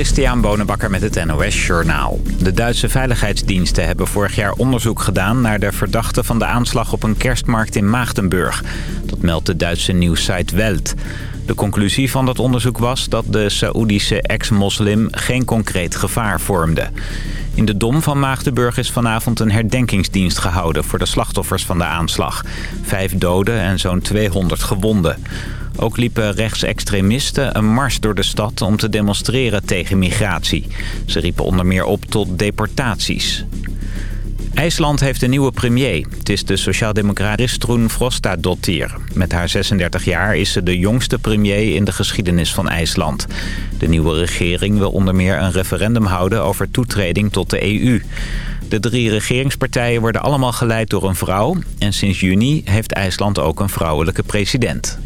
Christian Bonenbakker met het NOS Journaal. De Duitse veiligheidsdiensten hebben vorig jaar onderzoek gedaan... naar de verdachte van de aanslag op een kerstmarkt in Maagdenburg. Dat meldt de Duitse nieuwssite Welt. De conclusie van dat onderzoek was dat de Saoedische ex-moslim... geen concreet gevaar vormde. In de Dom van Maagdenburg is vanavond een herdenkingsdienst gehouden... voor de slachtoffers van de aanslag. Vijf doden en zo'n 200 gewonden. Ook liepen rechtsextremisten een mars door de stad om te demonstreren tegen migratie. Ze riepen onder meer op tot deportaties. IJsland heeft een nieuwe premier. Het is de sociaaldemocraat Ristrun Frostadottir. Met haar 36 jaar is ze de jongste premier in de geschiedenis van IJsland. De nieuwe regering wil onder meer een referendum houden over toetreding tot de EU. De drie regeringspartijen worden allemaal geleid door een vrouw... en sinds juni heeft IJsland ook een vrouwelijke president.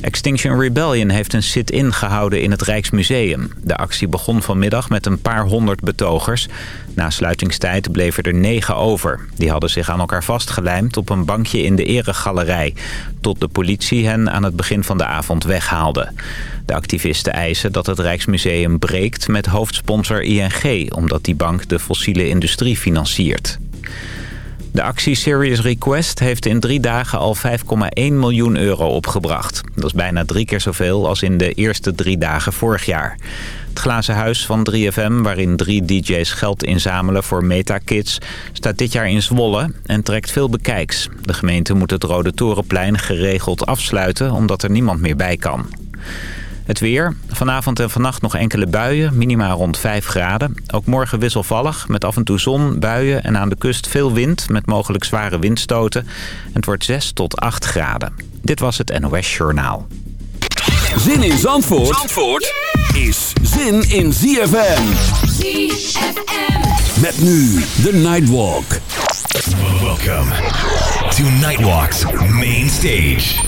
Extinction Rebellion heeft een sit-in gehouden in het Rijksmuseum. De actie begon vanmiddag met een paar honderd betogers. Na sluitingstijd bleven er negen over. Die hadden zich aan elkaar vastgelijmd op een bankje in de eregalerij... tot de politie hen aan het begin van de avond weghaalde. De activisten eisen dat het Rijksmuseum breekt met hoofdsponsor ING... omdat die bank de fossiele industrie financiert. De actie Serious Request heeft in drie dagen al 5,1 miljoen euro opgebracht. Dat is bijna drie keer zoveel als in de eerste drie dagen vorig jaar. Het glazen huis van 3FM, waarin drie DJ's geld inzamelen voor Metakids... staat dit jaar in Zwolle en trekt veel bekijks. De gemeente moet het Rode Torenplein geregeld afsluiten... omdat er niemand meer bij kan. Het weer. Vanavond en vannacht nog enkele buien, minimaal rond 5 graden. Ook morgen wisselvallig, met af en toe zon, buien en aan de kust veel wind... met mogelijk zware windstoten. Het wordt 6 tot 8 graden. Dit was het NOS Journaal. Zin in Zandvoort, Zandvoort is zin in ZFM. ZFM. Met nu de Nightwalk. Welcome to Nightwalk's main stage.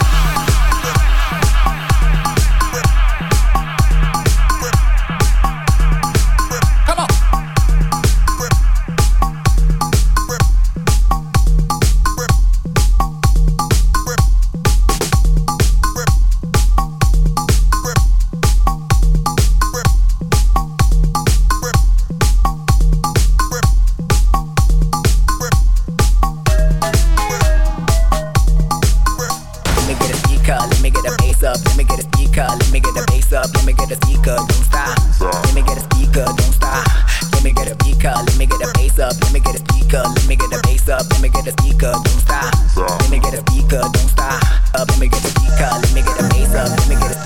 Get a speaker, don't stop. Up, let me get a speaker, let me get a bass up, let me get a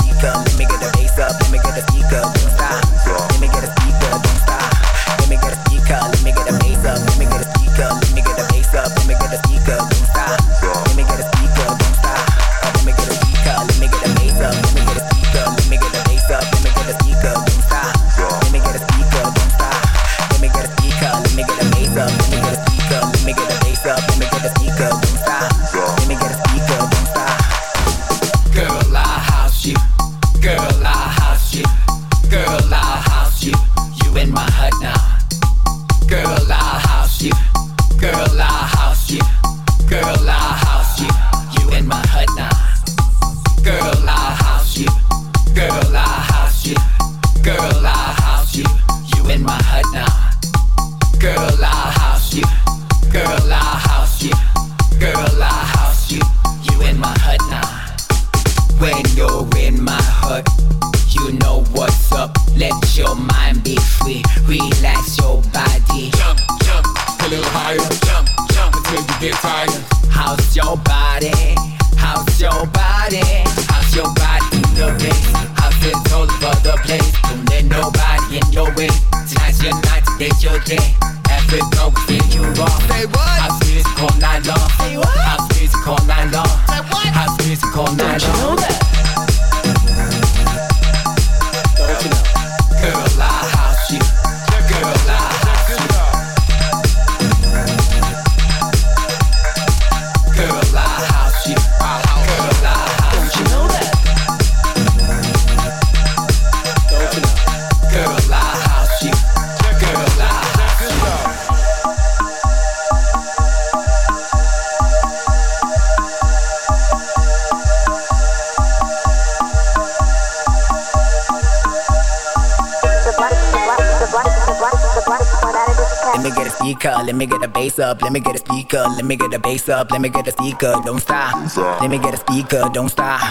speaker, let me get a bass up, let me get a speaker, let me get a bass up, let me get a speaker, don't stop. Let me get a speaker, don't stop.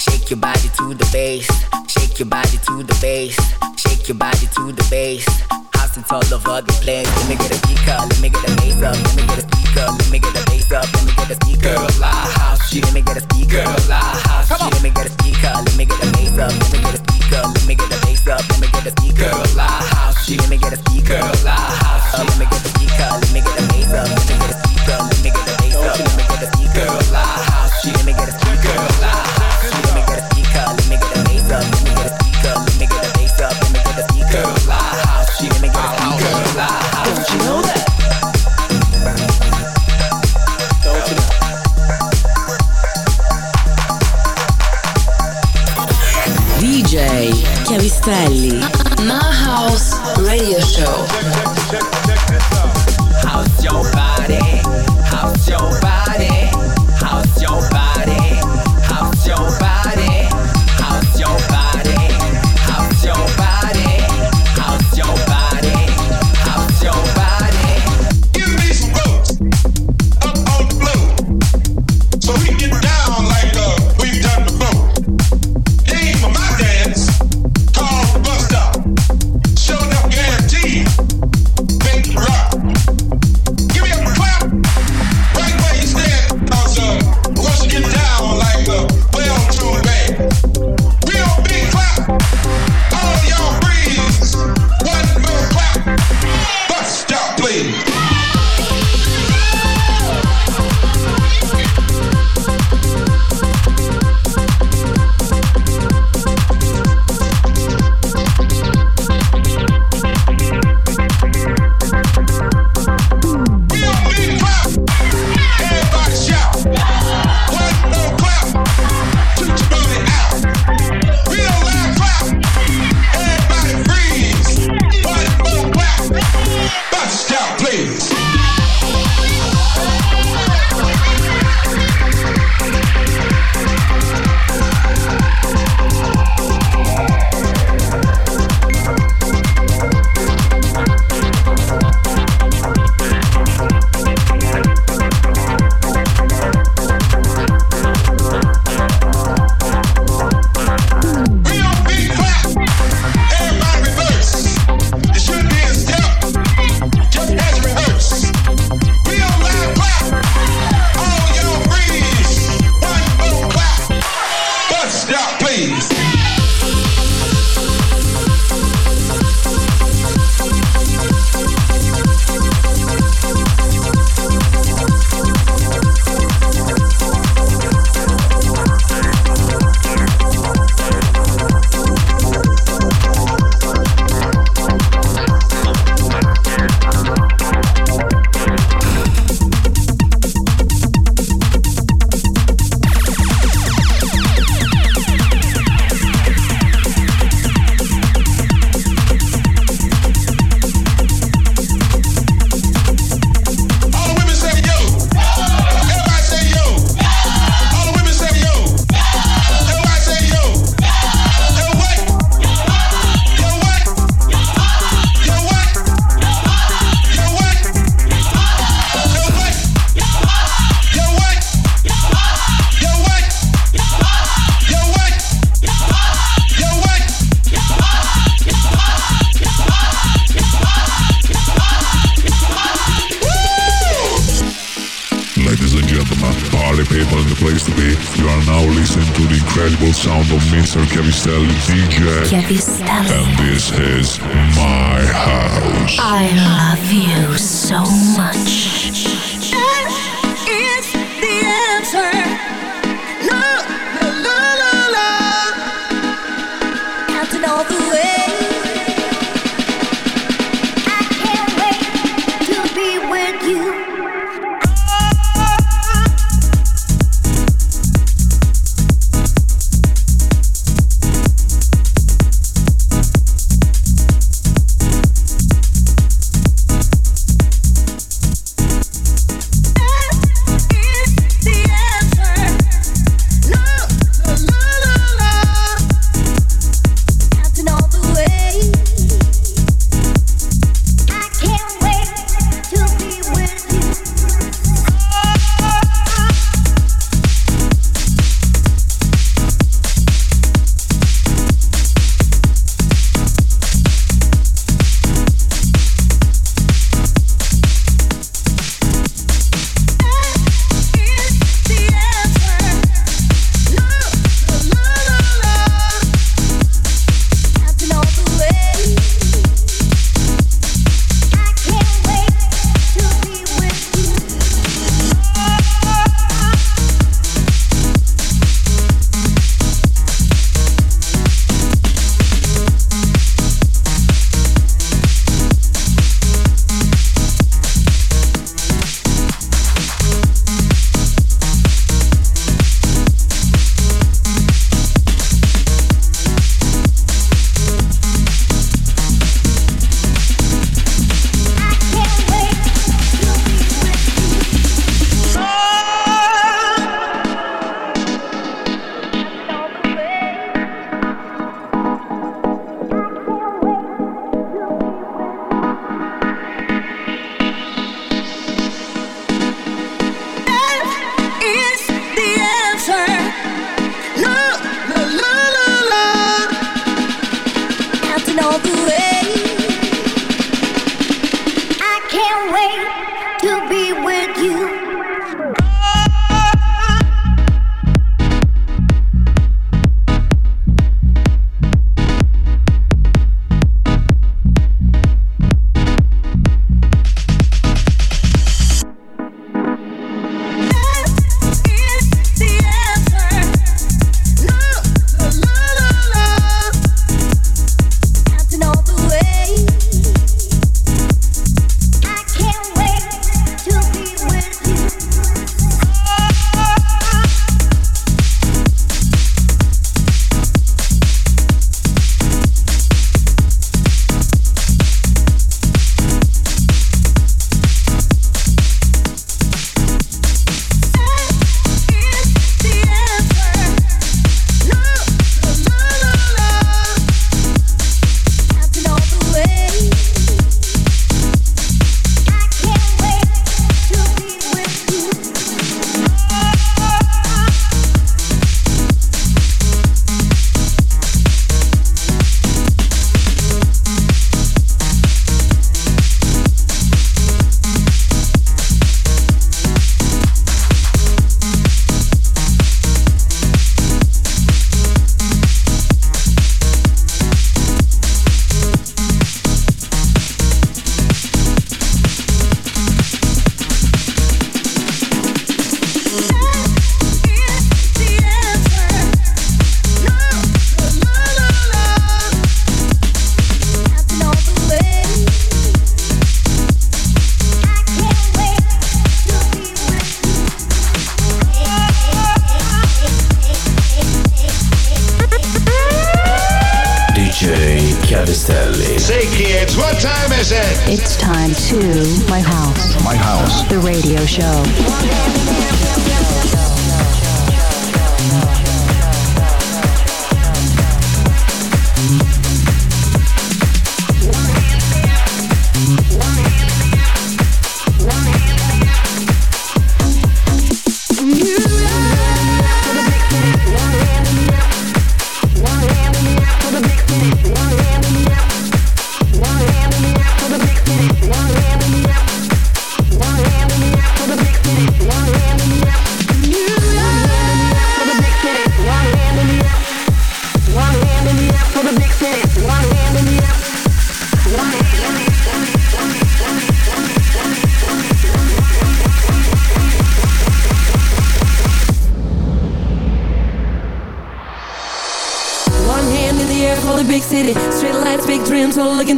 Shake your body to the bass, shake your body to the bass, shake your body to the bass. House it's all over the place. Let me get a speaker, let me get a bass up, let me get a speaker, let me get a bass up, let me get a speaker. Girl, la house, let me get a speaker, girl, la house, let me get a speaker, let me get a bass up, let me get a speaker, let me get the bass up, let me get a speaker, girl, la house, let me get a speaker, girl, la house, let me get a speaker, let me get a bass up, let me get a speaker, let me get a bass up, let me get a speaker, girl, la house, let me get a speaker, Chiavistelli. My House Radio Show.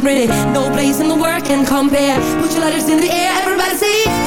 Pretty. No place in the world can compare. Put your letters in the air, everybody say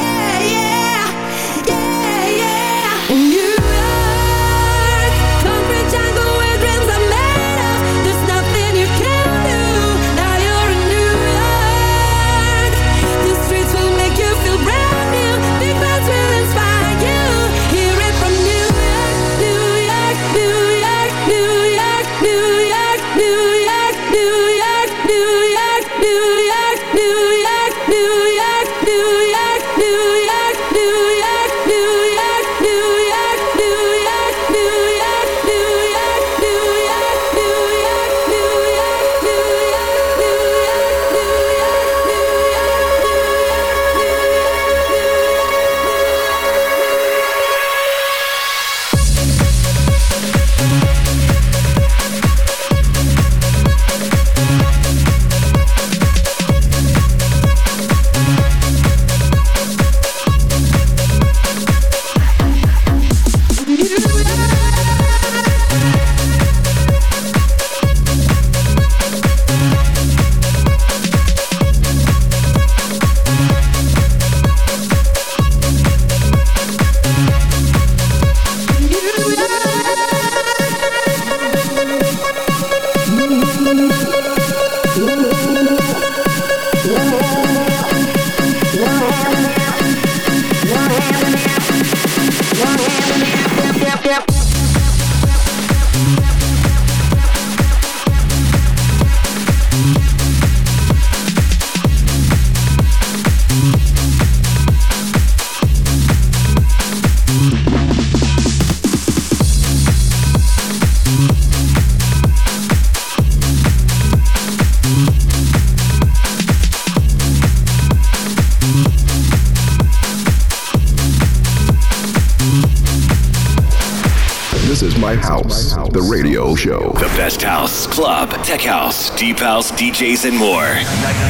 the radio show. The best house, club, tech house, deep house, DJs, and more.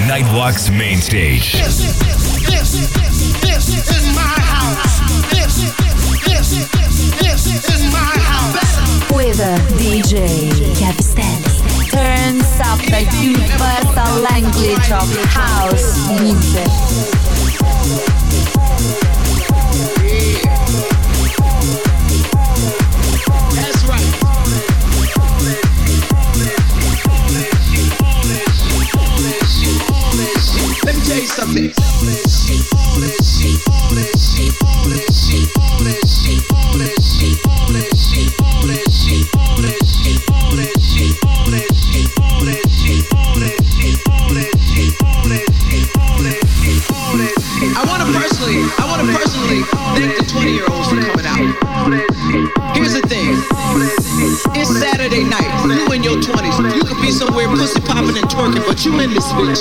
Nightwalk's main stage. This, this, this is my house. This, this, this is my house. With DJ Chiavistelli. Turns up the universal language of house music.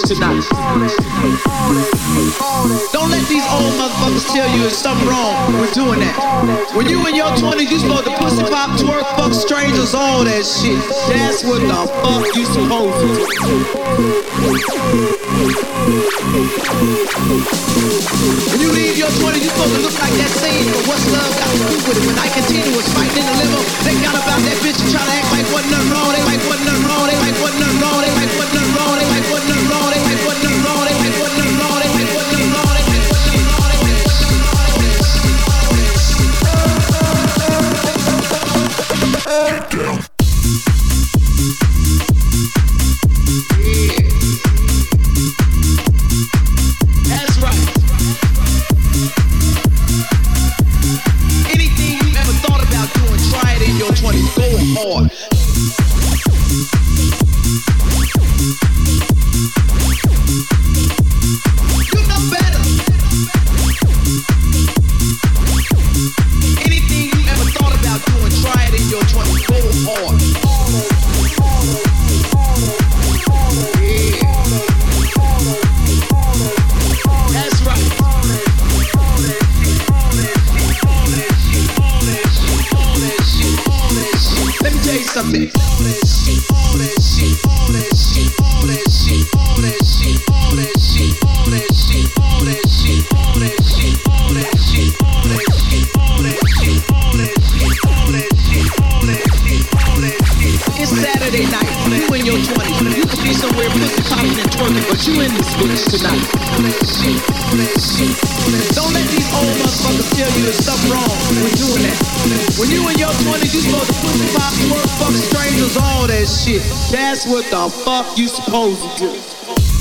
Tonight. Don't these old motherfuckers tell you there's something wrong with doing that. When you in your 20s, you supposed to pussy pop, twerk, fuck strangers, all that shit. That's what the fuck you supposed to do. When you leave your 20s, you supposed to look like that scene from What's Love Got to Do With It. When Ike and Tina was fighting in the limo, they got about that bitch and try to act like wasn't nothing wrong. They like wasn't nothing wrong. They like wasn't nothing wrong. They like wasn't nothing wrong. They like wasn't nothing wrong. They like wasn't nothing wrong. They like wasn't nothing wrong.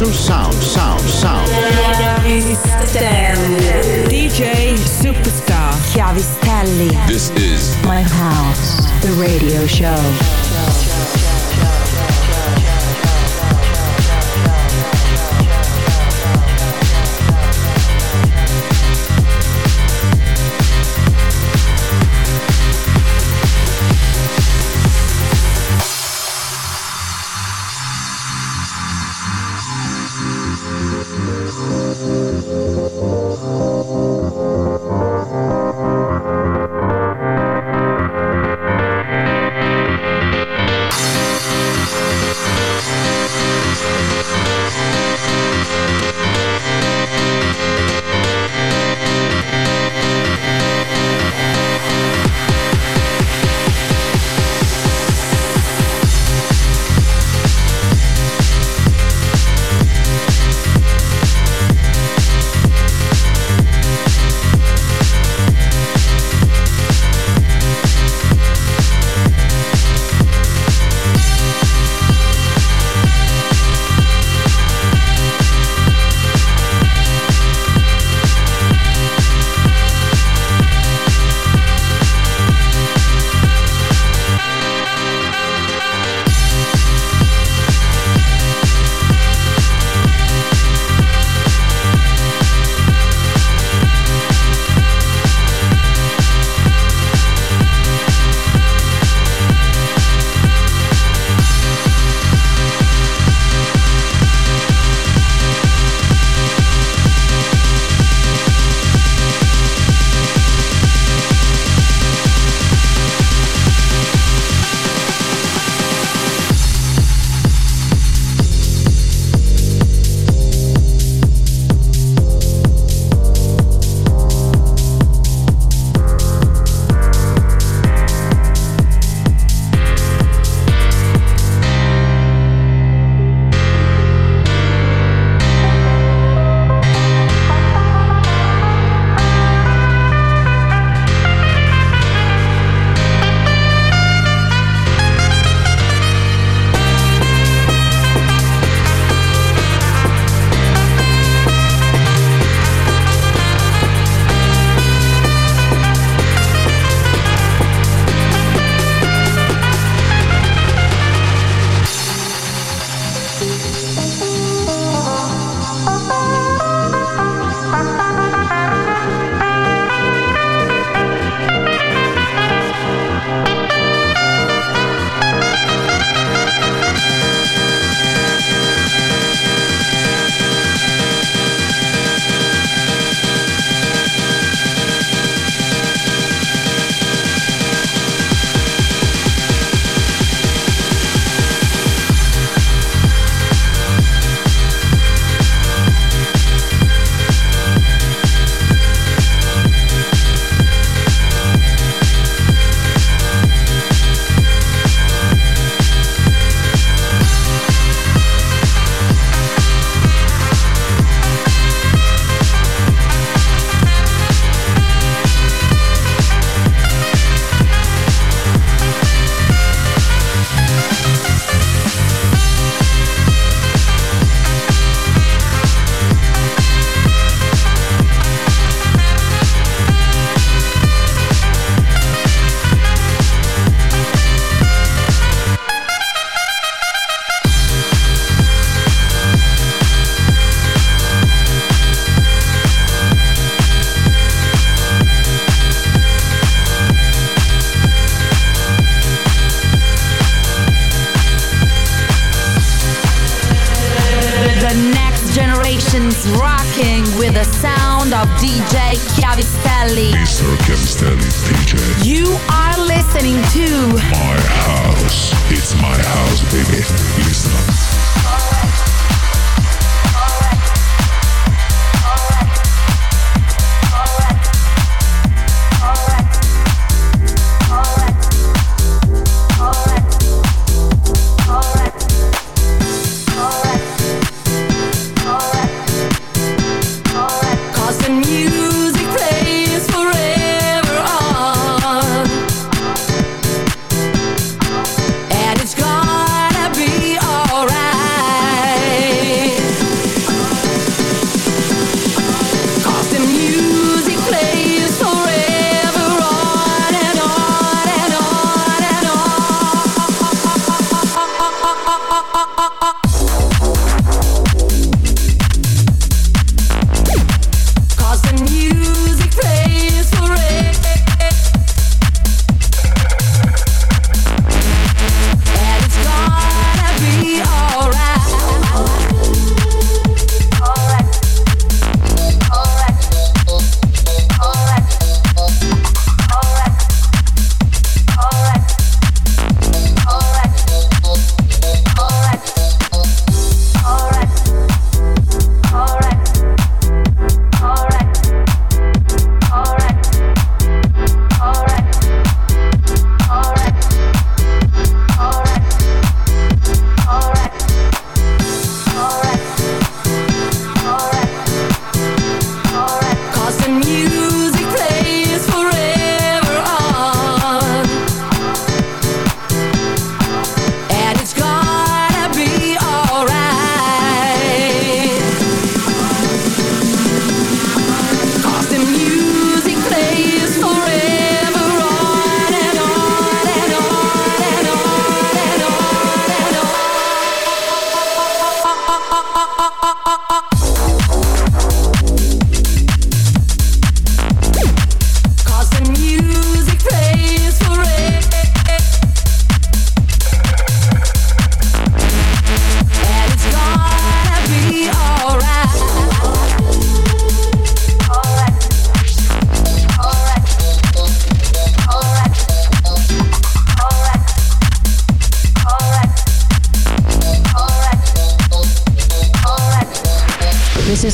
sound, into sound, sound,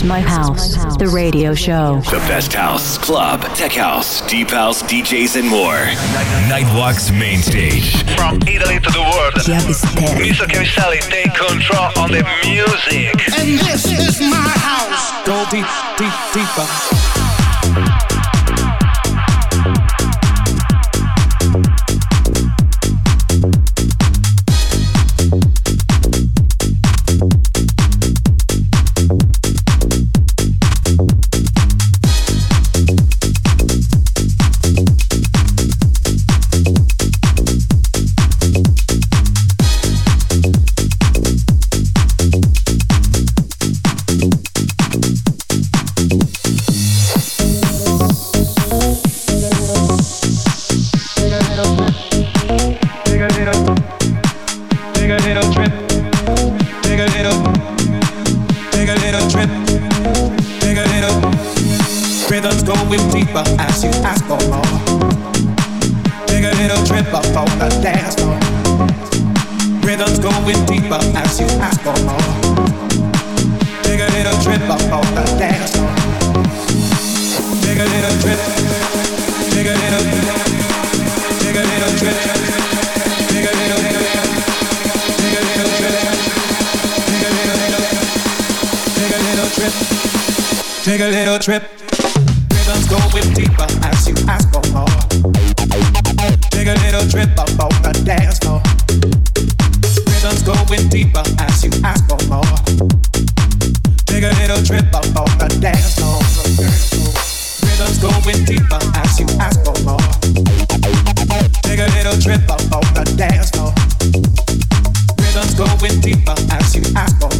my house, the radio show. The best house, club, tech house, deep house, DJs, and more. Nightwalk's main stage. From Italy to the world. Mr. Camiselli, take control on the music. And this is my house. Go deep, deep, deeper. little trip up on the dance floor. Rhythm's going deeper as you ask for more. Take a little trip up on the dance floor. Rhythm's going deeper as you ask for more.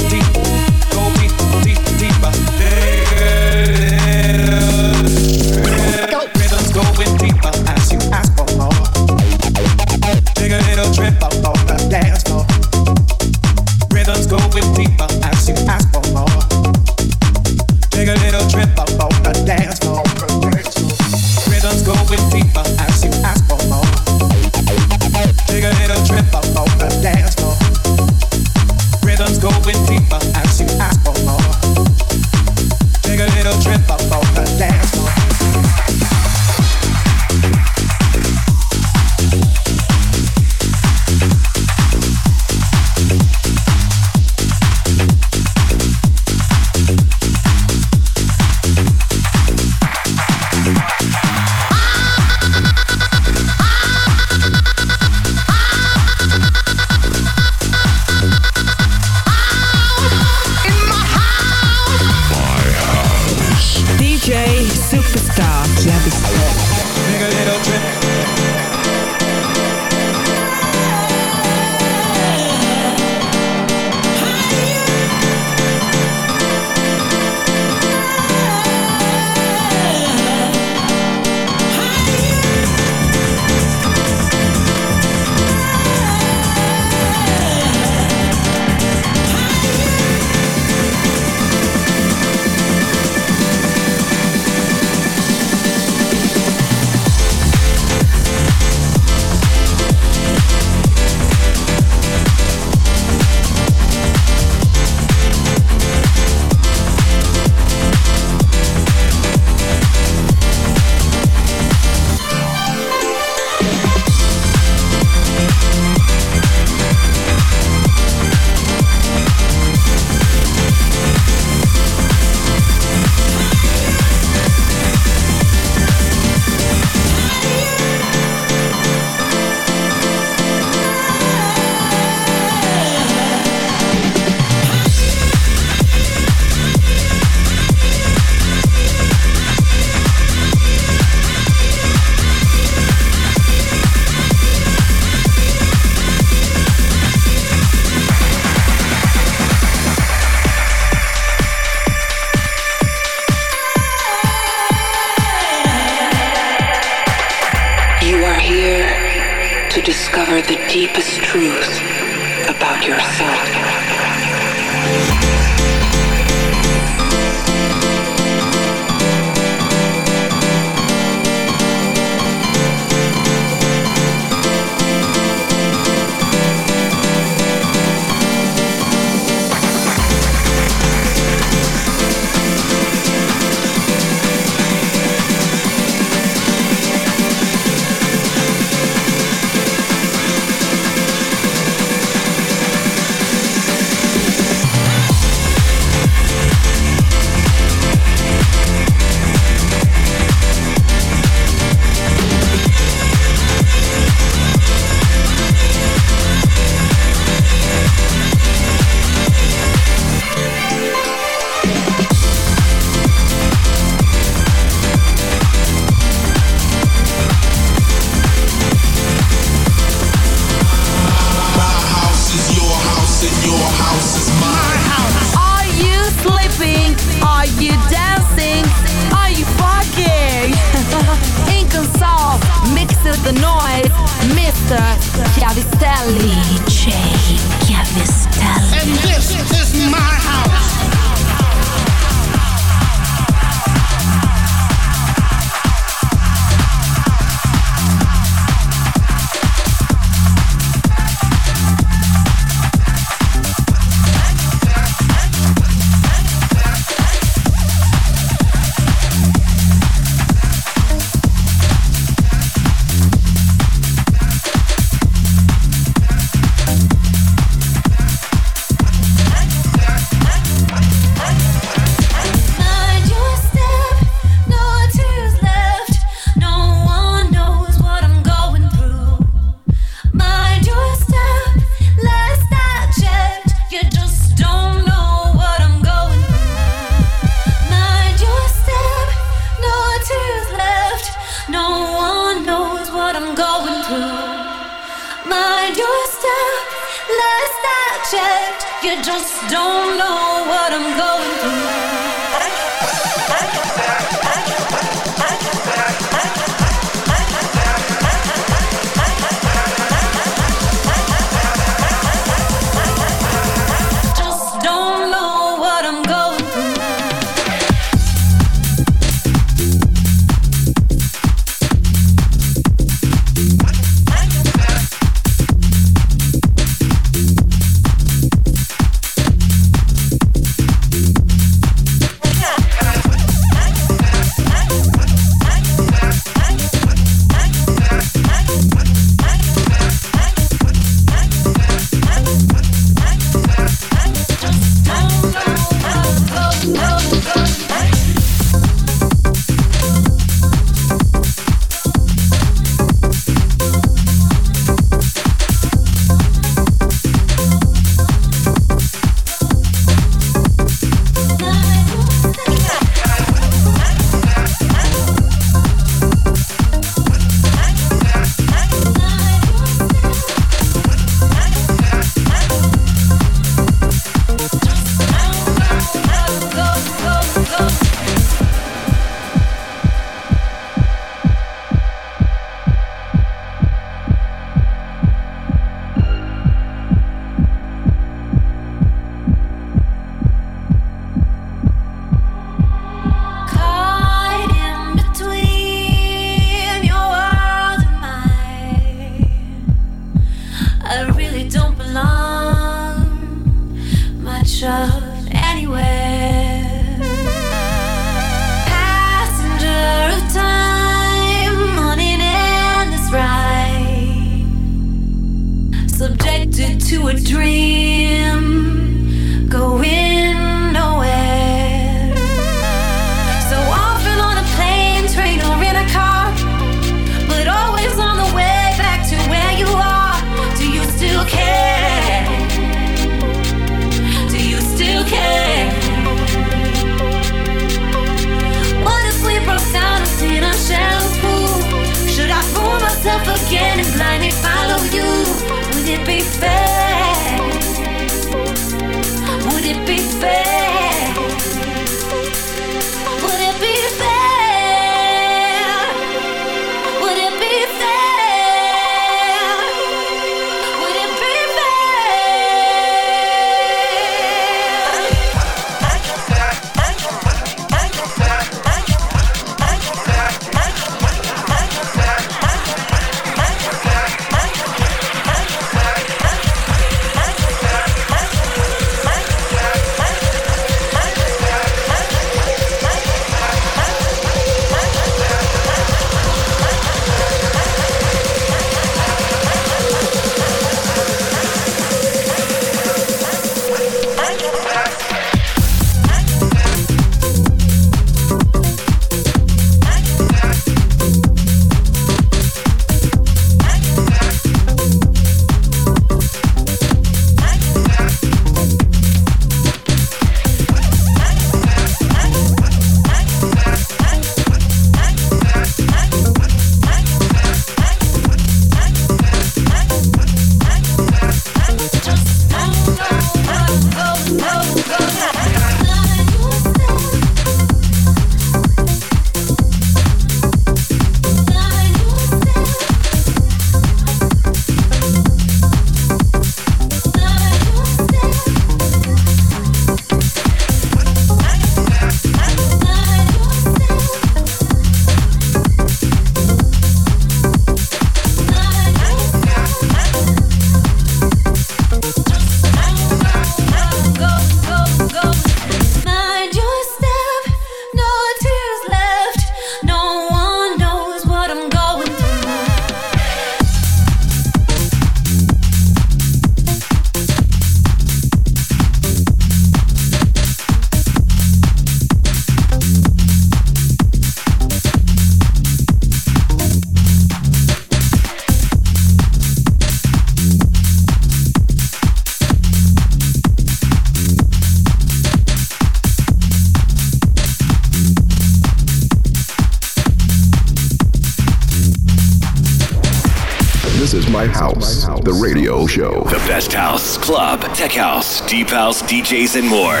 Show. The best house, club, tech house, deep house, DJs, and more.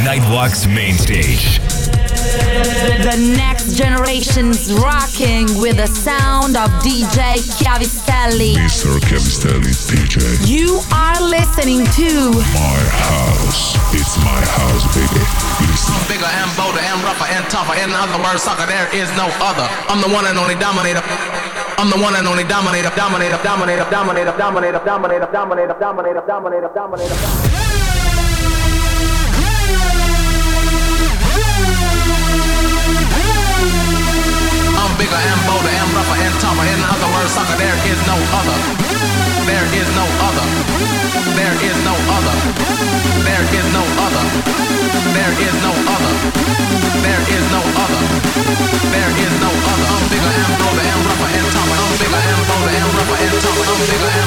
Nightwalk's main stage. The next generation's rocking with the sound of DJ Chiavistelli. Mr. Chiavistelli DJ. You are listening to My house. It's my house, baby. Listen. Bigger and bolder and rougher and tougher. In other words, sucker, there is no other. I'm the one and only dominator. I'm the one and only dominator, dominator, dominator, dominator, dominator, dominator, dominator, dominator, dominator, dominator. I'm bigger and bolder and rougher and tougher. In other words, sucker, there is no other. There is no other. There is no other. There is no other. There is no other. There is no other. There is no other. I'm bigger and bolder and rougher and tougher. I'm bigger and bolder and rougher and tougher. I'm bigger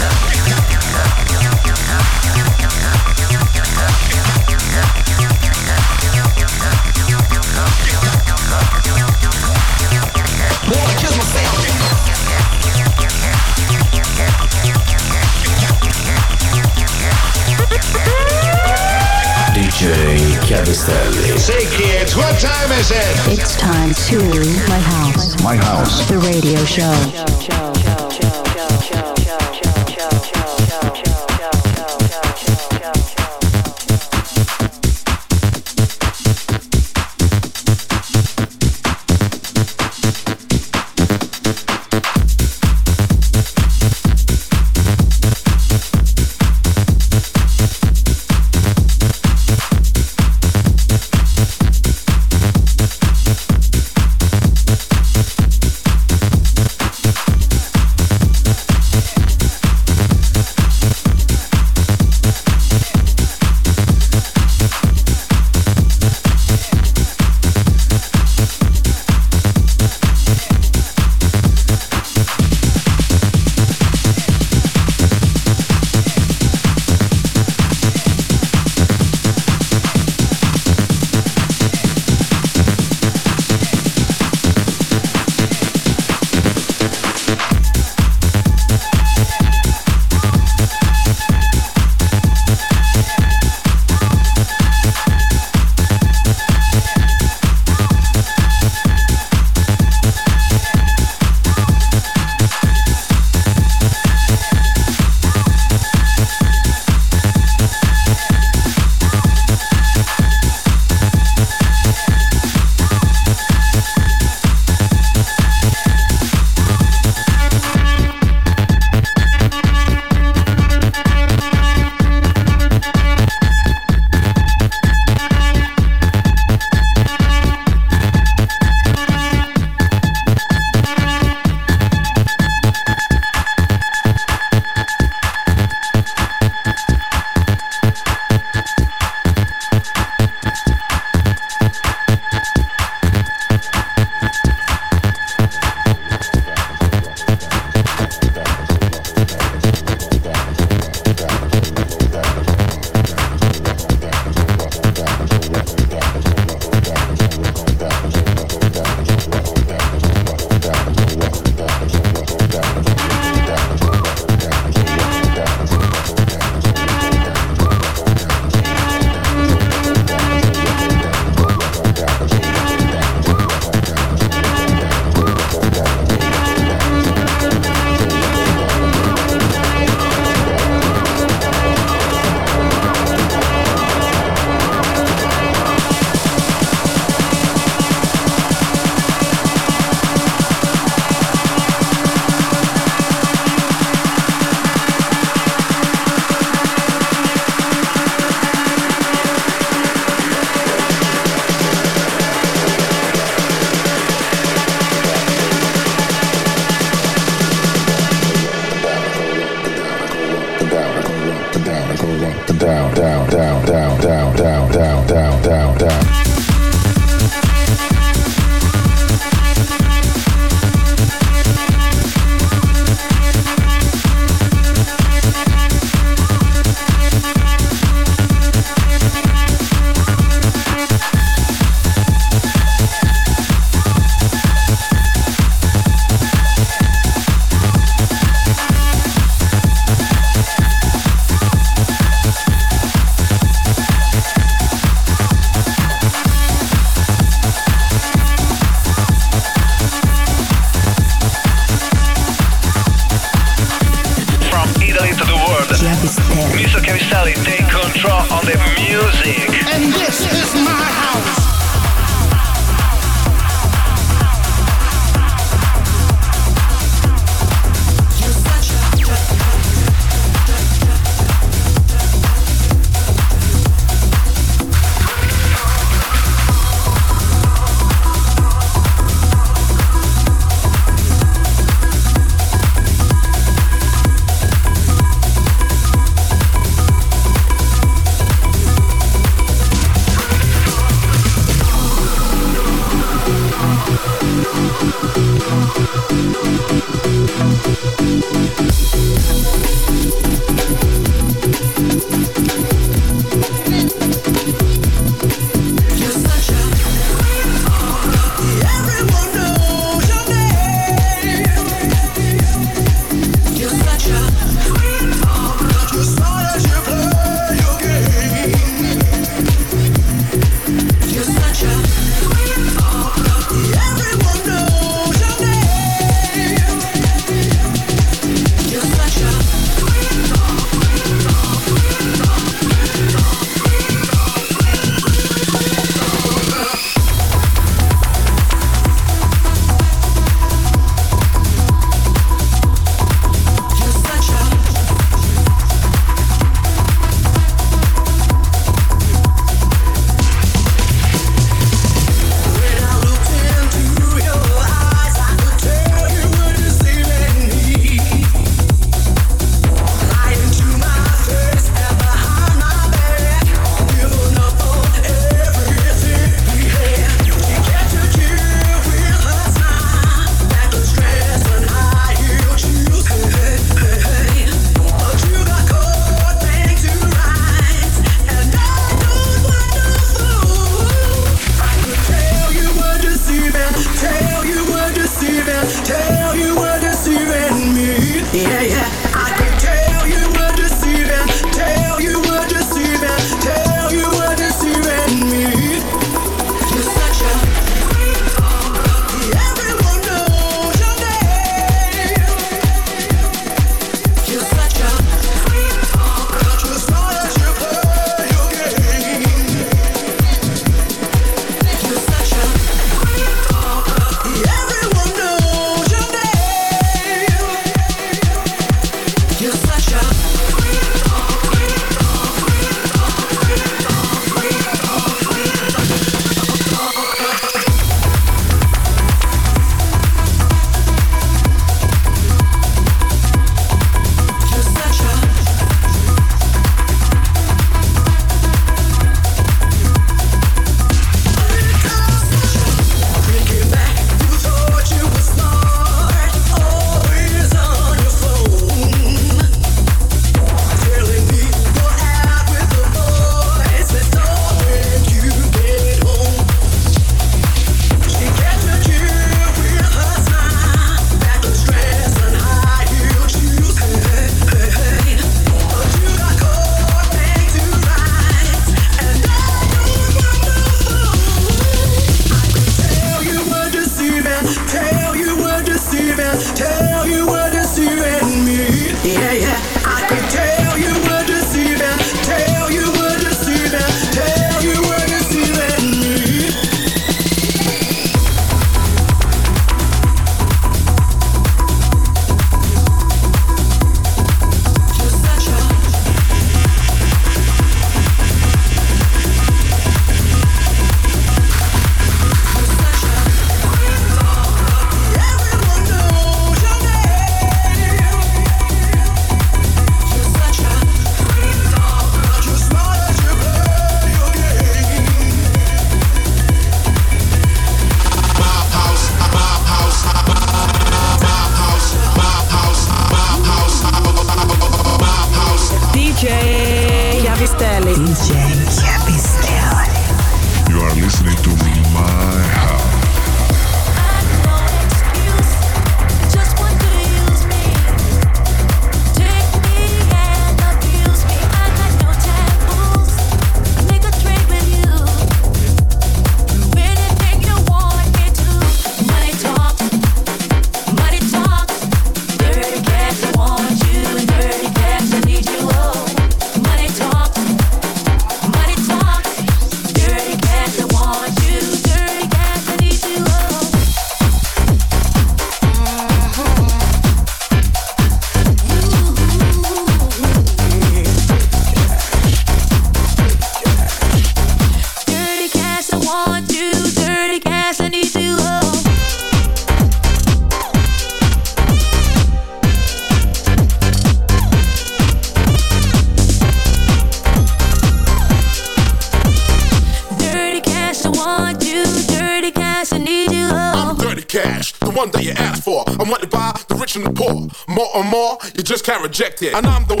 got rejected. And I'm the